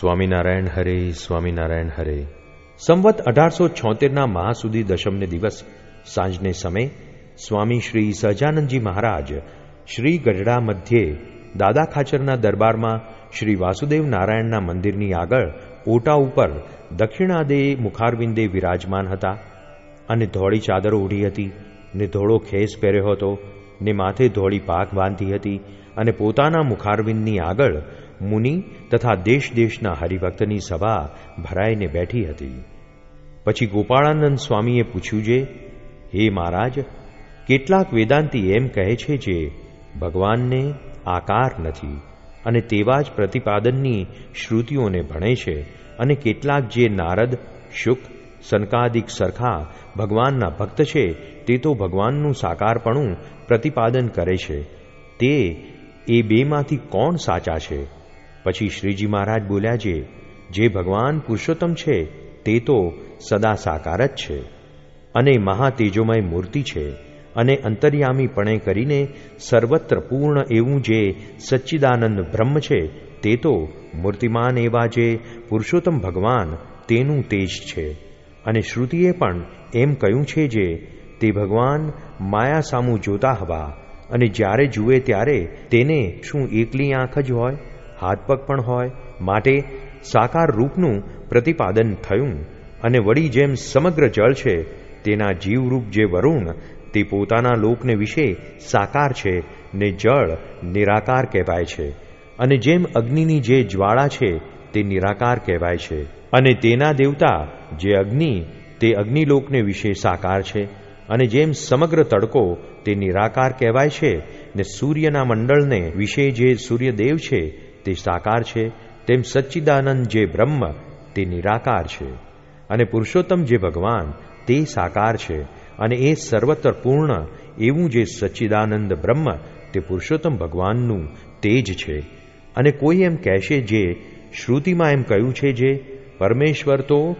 સ્વામિનારાયણ હરે સ્વામિનારાયણ હરે. સંવત અઢારસો છોતેરના મહાસુદી દશમને દિવસ, સાંજને સમય, સ્વામી શ્રી સહજાનંદજી મહારાજ શ્રી ગઢડા મધ્યે દાદા ખાચરના દરબારમાં શ્રી વાસુદેવ નારાયણના મંદિરની આગળ ઓટા ઉપર દક્ષિણાદે મુખારવિંદે વિરાજમાન હતા અને ધોળી ચાદરો ઓઢી હતી, ને ધોળો ખેસ પહેર્યો હતો, ને માથે ધોળી પાક બાંધી હતી અને પોતાના મુખારવિંદની આગળ મુનિ તથા દેશ દેશના હરિભક્તની સભા ભરાઈને બેઠી હતી. પછી ગોપાળાનંદ સ્વામીએ પૂછ્યું છે હે મહારાજ, કેટલાક વેદાંતિ એમ કહે છે જે ભગવાનને આકાર નથી અને તેવા જ પ્રતિપાદનની શ્રુતિઓને ભણે છે અને કેટલાક જે નારદ, શુક, સનકાદિક સરખા ભગવાનના ભક્ત છે, તે તો ભગવાનનું સાકારપણું પ્રતિપાદન કરે છે. તે એ બેમાંથી કોણ સાચા છે? પછી શ્રીજી મહારાજ બોલ્યા છે, જે ભગવાન પુરુષોત્તમ છે, તે તો સદા સાકાર જ છે અને મહાતેજોમય મૂર્તિ છે અને અંતર્યામીપણે કરીને સર્વત્ર પૂર્ણ એવું જે સચ્ચિદાનંદ બ્રહ્મ છે, તે તો મૂર્તિમાન એવા જે પુરુષોત્તમ ભગવાન તેનું તેજ છે. અને શ્રુતિએ પણ એમ કહ્યું છે જે, તે ભગવાન માયા સામું જોતા હવા અને જ્યારે જુએ ત્યારે તેને શું એકલી આંખ જ હોય? હાથ પગ પણ હોય, માટે સાકાર રૂપનું પ્રતિપાદન થયું અને વળી જેમ સમગ્ર જળ છે, તેના જીવરૂપ જે વરુણ, તે પોતાના લોકને વિશે સાકાર છે ને જળ નિરાકાર કહેવાય છે. અને જેમ અગ્નિની જે જ્વાળા છે, તે નિરાકાર કહેવાય છે. અને તેના દેવતા જે અગ્નિ, તે અગ્નિલોકને વિશે સાકાર છે. અને જેમ સમગ્ર તડકો તે નિરાકાર કહેવાય છે ને સૂર્યના મંડળને વિશે જે સૂર્યદેવ છે તે સાકાર છે, તેમ સચ્ચિદાનંદ જે બ્રહ્મ, તે નિરાકાર છે. અને પુરુષોત્તમ જે ભગવાન, તે સાકાર છે. અને એ સર્વત્ર પૂર્ણ, એવું જે સચ્ચિદાનંદ બ્રહ્મ, તે પુરુષોત્તમ ભગવાનનું તેજ છે. અને કોઈ એમ કહેશે જે, શ્રુતિમાં એમ કહ્યું છે જે, પરમેશ્વર તો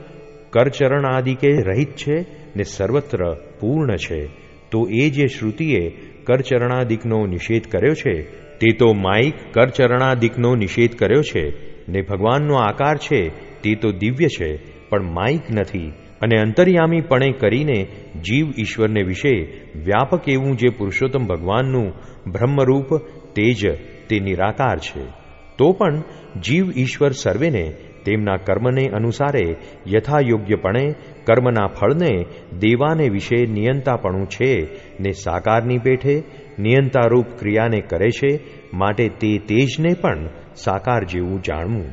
કરચરણ આદિ કે રહિત છે ને સર્વત્ર પૂર્ણ છે. તો એ જે શ્રુતિએ કરચરણાદિકનો નિષેધ કર્યો છે, તે તો માઇક કરચરણાદિકનો નિષેધ કર્યો છે, ને ભગવાનનો આકાર છે, તે તો દિવ્ય છે, પણ માઇક નથી. અને અંતર્યામીપણે કરીને જીવ ઈશ્વરને વિશે વ્યાપક એવું જે પુરુષોત્તમ ભગવાનનું બ્રહ્મરૂપ તેજ તે નિરાકાર છે. તો પણ જીવ ઈશ્વર સર્વેને તેમના કર્મને અનુસારે યથાયોગ્યપણે કર્મના ફળને દેવાને વિશે નિયંતાપણું છે ને સાકારની પેઠે નિયંતારૂપ ક્રિયાને કરે છે માટે તે તેજને પણ સાકાર જેવું જાણવું.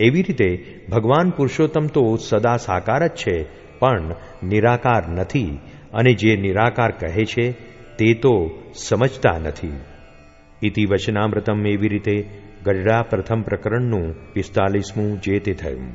એવી રીતે ભગવાન પુરુષોત્તમ તો સદા સાકાર જ છે, પણ નિરાકાર નથી અને જે નિરાકાર કહે છે તે તો સમજતા નથી. ઇતિ વચનામૃતમ એવી રીતે ગઢડા પ્રથમ પ્રકરણનું પિસ્તાલીસમું જે તે થયું.